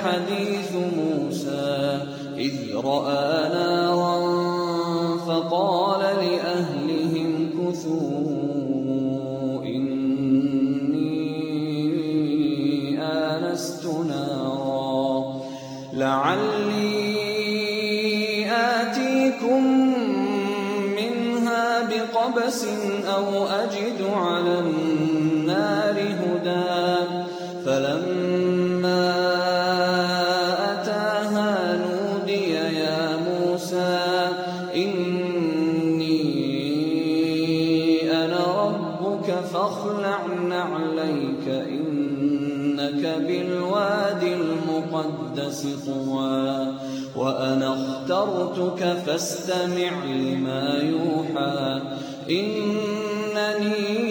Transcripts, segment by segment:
حديث طوى وأنا اخترتك فاستمع لما يوحى. إنني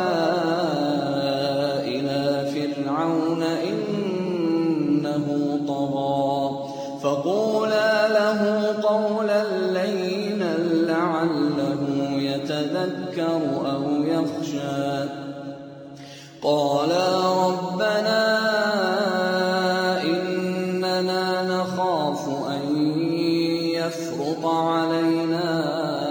يتذكر أو يخشى. قالا ربنا إننا نخاف أن يفرط علينا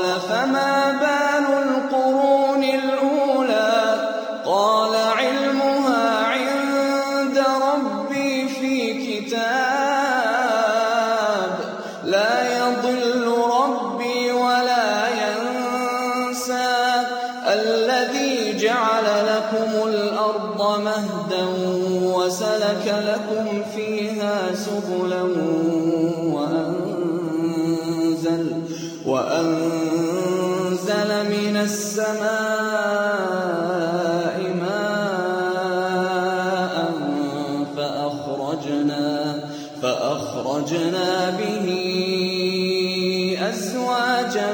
السماء ماء فأخرجنا, فأخرجنا به أزواجا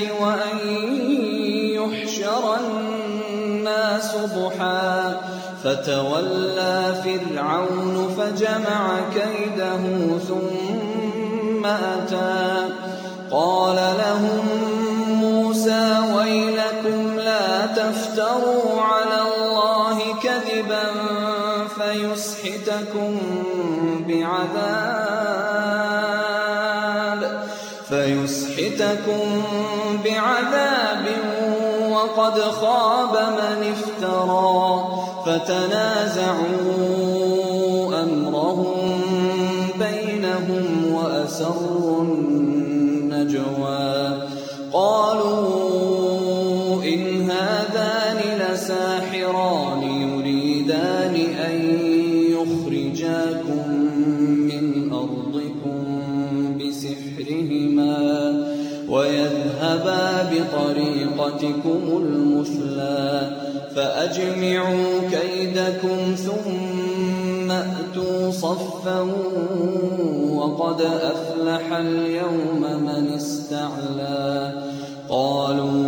وأن يحشر الناس ضحى فتولى فرعون فجمع كيده ثم أتى قال لهم موسى ويلكم لا تفتروا على الله كذبا فيسحتكم بعذاب فيسحتكم بعذاب وقد خاب من افترى فتنازعوا أمرهم بينهم وأسروا بطريقتكم المثلى فأجمعوا كيدكم ثم أتوا صفا وقد أفلح اليوم من استعلى. قالوا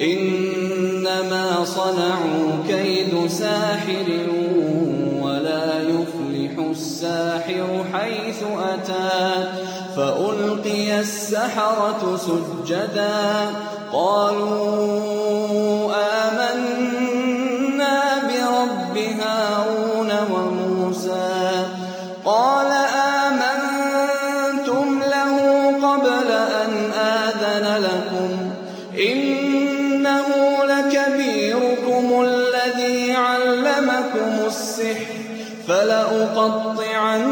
إنما صنعوا كيد ساحر ولا يفلح الساحر حيث أتى فألقي السحرة سجدا قالوا السحر فلأقطعن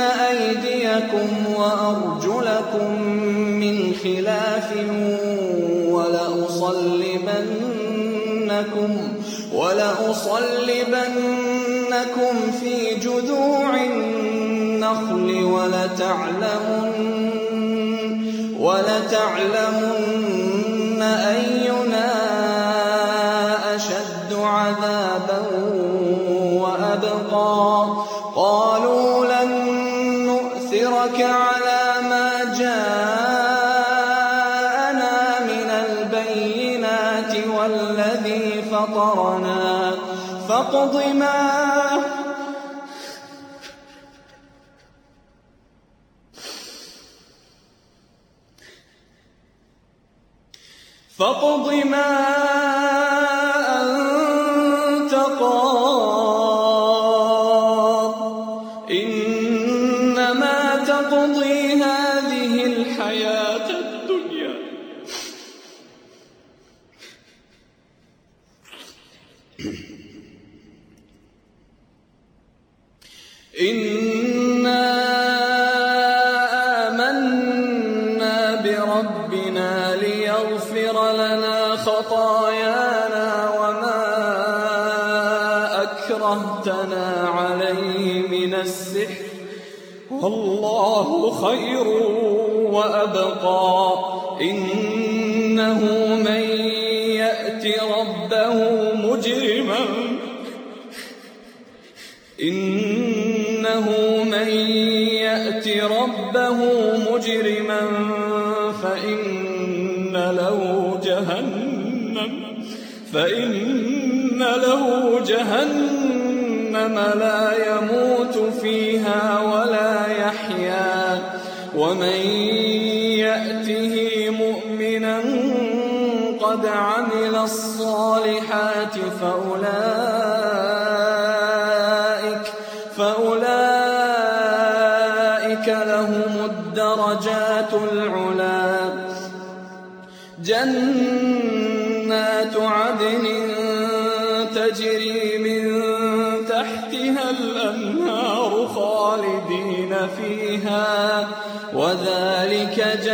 أيديكم وأرجلكم من خلاف ولأصلبنكم ولأصلبنكم في جذوع النخل ولتعلمن ولتعلمن أينا فاقض ما فاقض ما خير وأبقى. إنه من يأت ربه مجرما. إنه من يأت ربه مجرما فإن له جهنم. فإن له جهنم لا يموت فيها ولا يحيا ومن يأته مؤمنا قد عمل الصالحات فأولئك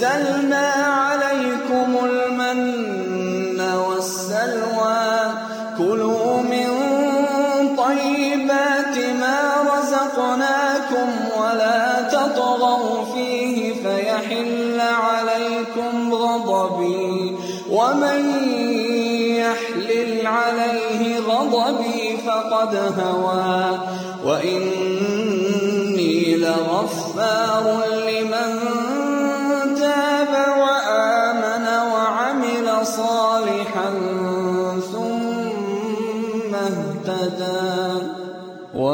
ونزلنا عليكم المن والسلوى. كلوا من طيبات ما رزقناكم ولا تطغوا فيه فيحل عليكم غضبي ومن يحلل عليه غضبي فقد هوى. وإني لغفار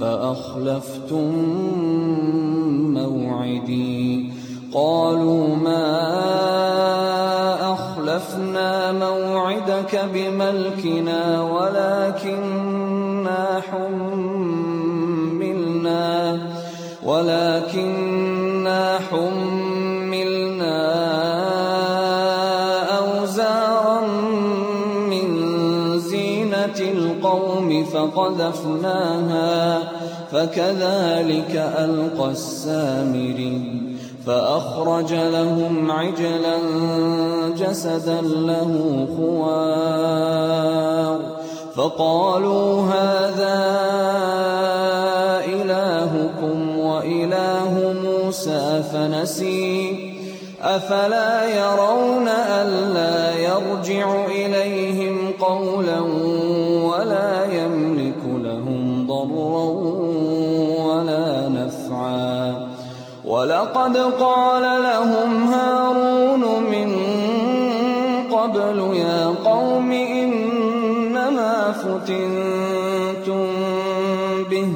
فأخلفتم موعدي. قالوا ما أخلفنا موعدك بملكنا ولكننا حملنا ولكننا حملنا فقذفناها فكذلك ألقى السامري فأخرج لهم عجلا جسدا له خوار. فقالوا هذا إلهكم وإله موسى فنسي أفلا يرون ألا يرجع إليهم قولا ولقد قال لهم هارون من قبل يا قوم إنما فتنتم به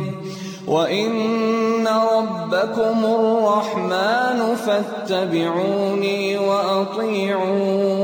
وإن ربكم الرحمن فاتبعوني وأطيعوا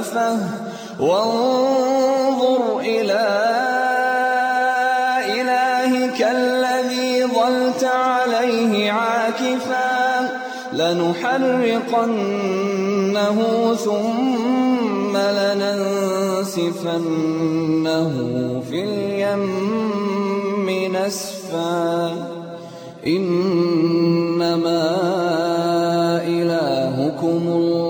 تخلفه وانظر إلى إلهك الذي ظلت عليه عاكفا. لنحرقنه ثم لننسفنه في اليم نسفا. إنما إلهكم الله.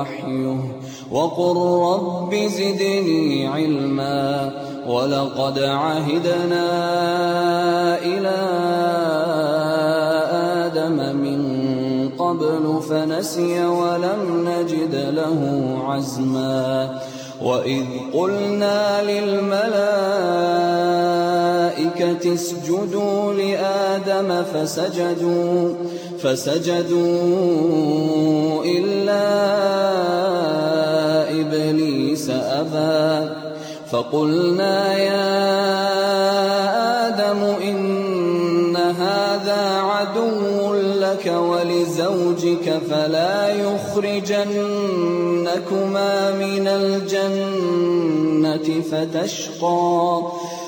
وحيه وقل رب زدني علما ولقد عهدنا إلى آدم من قبل فنسي ولم نجد له عزما وإذ قلنا للملائكة اسجدوا لآدم فسجدوا فسجدوا إلا إبليس أبى. فقلنا يا آدم إن هذا عدو لك ولزوجك فلا يخرجنكما من الجنة فتشقى.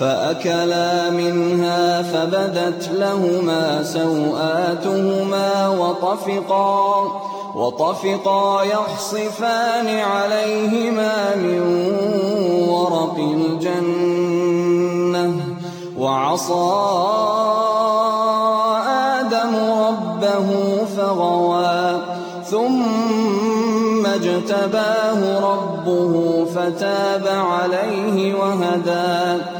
فأكلا منها فبدت لهما سوآتهما وطفقا وطفقا يخصفان عليهما من ورق الجنة. وعصى آدم ربه فغوى ثم اجتباه ربه فتاب عليه وهدى.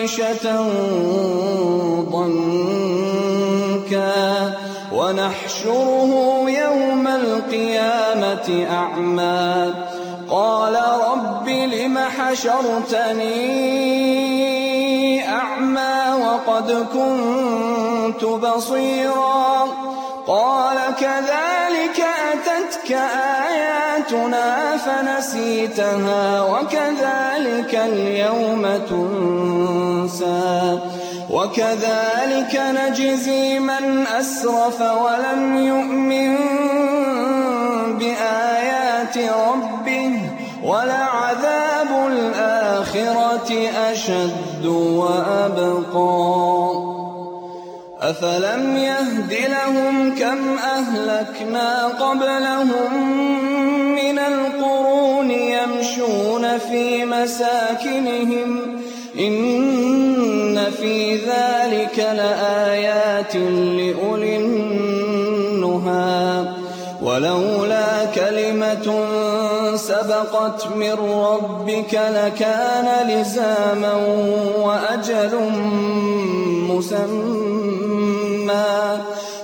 معيشة ضنكا ونحشره يوم القيامة أعمى. قال رب لم حشرتني أعمى وقد كنت بصيرا. قال كذلك أتتك آياتنا فنسيتها وكذلك اليوم تنسى وكذلك نجزي من أسرف ولم يؤمن بآيات ربه ولعذاب الآخرة أشد وأبقى أفلم يهد لهم كم أهلكنا قبلهم يمشون في مساكنهم إن في ذلك لآيات لأولي النهى. ولولا كلمة سبقت من ربك لكان لزاما وأجل مسمى.